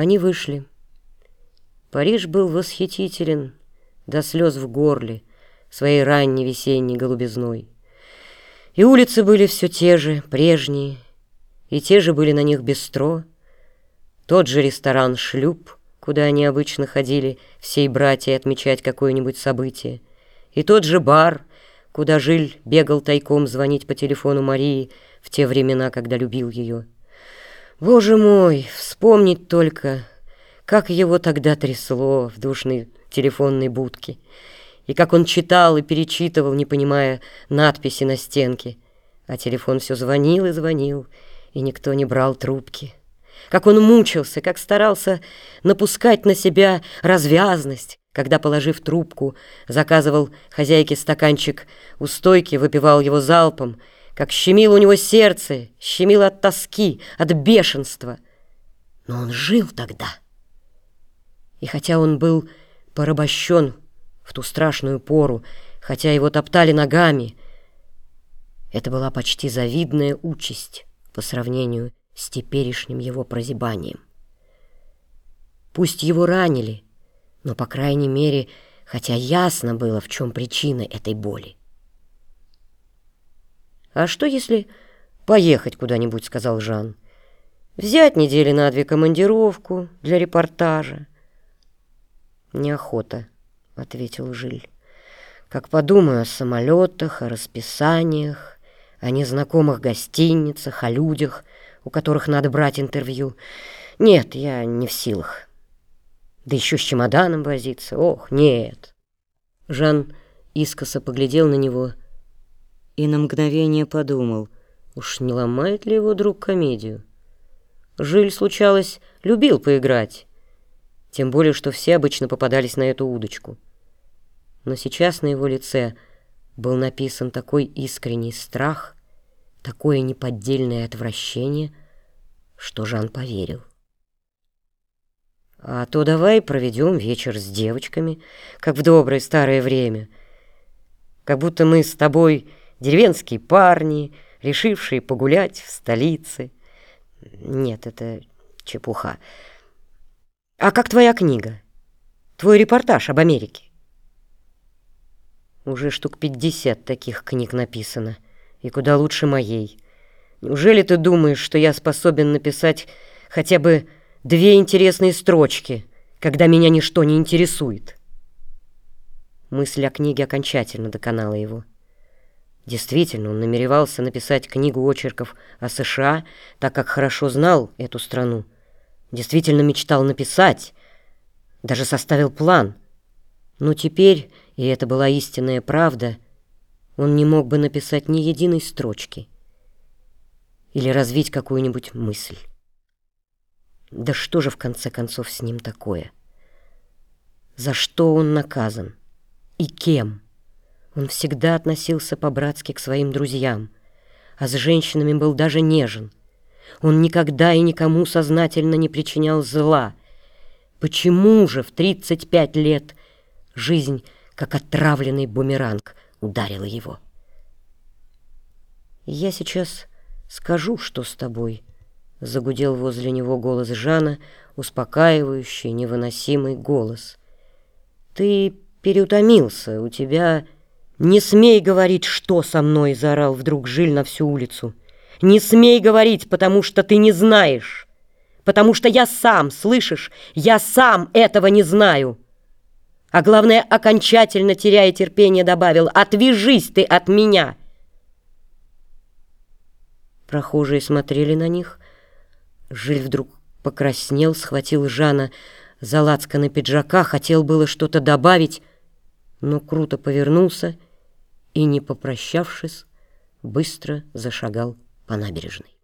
Они вышли. Париж был восхитителен до слез в горле своей ранней весенней голубизной. И улицы были все те же, прежние, и те же были на них бистро, тот же ресторан «Шлюп», куда они обычно ходили всей братьей отмечать какое-нибудь событие, и тот же бар, куда Жиль бегал тайком звонить по телефону Марии в те времена, когда любил ее. Боже мой, вспомнить только, как его тогда трясло в душной телефонной будке, и как он читал и перечитывал, не понимая надписи на стенке, а телефон все звонил и звонил, и никто не брал трубки. Как он мучился, как старался напускать на себя развязность, когда, положив трубку, заказывал хозяйке стаканчик у стойки, выпивал его залпом, как щемило у него сердце, щемило от тоски, от бешенства. Но он жил тогда. И хотя он был порабощен в ту страшную пору, хотя его топтали ногами, это была почти завидная участь по сравнению с теперешним его прозябанием. Пусть его ранили — но, по крайней мере, хотя ясно было, в чем причина этой боли. «А что, если поехать куда-нибудь?» — сказал Жан. «Взять недели на две командировку для репортажа». «Неохота», — ответил Жиль. «Как подумаю о самолетах, о расписаниях, о незнакомых гостиницах, о людях, у которых надо брать интервью. Нет, я не в силах». Да еще с чемоданом возиться. Ох, нет. Жан искоса поглядел на него и на мгновение подумал, уж не ломает ли его друг комедию. Жиль, случалось, любил поиграть, тем более, что все обычно попадались на эту удочку. Но сейчас на его лице был написан такой искренний страх, такое неподдельное отвращение, что Жан поверил. А то давай проведем вечер с девочками, как в доброе старое время. Как будто мы с тобой деревенские парни, решившие погулять в столице. Нет, это чепуха. А как твоя книга? Твой репортаж об Америке? Уже штук пятьдесят таких книг написано, и куда лучше моей. Неужели ты думаешь, что я способен написать хотя бы две интересные строчки, когда меня ничто не интересует. Мысль о книге окончательно доконала его. Действительно, он намеревался написать книгу очерков о США, так как хорошо знал эту страну. Действительно мечтал написать, даже составил план. Но теперь, и это была истинная правда, он не мог бы написать ни единой строчки или развить какую-нибудь мысль. Да что же в конце концов с ним такое? За что он наказан? И кем? Он всегда относился по-братски к своим друзьям, а с женщинами был даже нежен. Он никогда и никому сознательно не причинял зла. Почему же в 35 лет жизнь, как отравленный бумеранг, ударила его? Я сейчас скажу, что с тобой, Загудел возле него голос Жана, успокаивающий, невыносимый голос. «Ты переутомился, у тебя...» «Не смей говорить, что со мной!» — заорал вдруг Жиль на всю улицу. «Не смей говорить, потому что ты не знаешь! Потому что я сам, слышишь, я сам этого не знаю!» А главное, окончательно теряя терпение, добавил «Отвяжись ты от меня!» Прохожие смотрели на них, Жиль вдруг покраснел, схватил Жана за лацканы пиджака, хотел было что-то добавить, но круто повернулся и, не попрощавшись, быстро зашагал по набережной.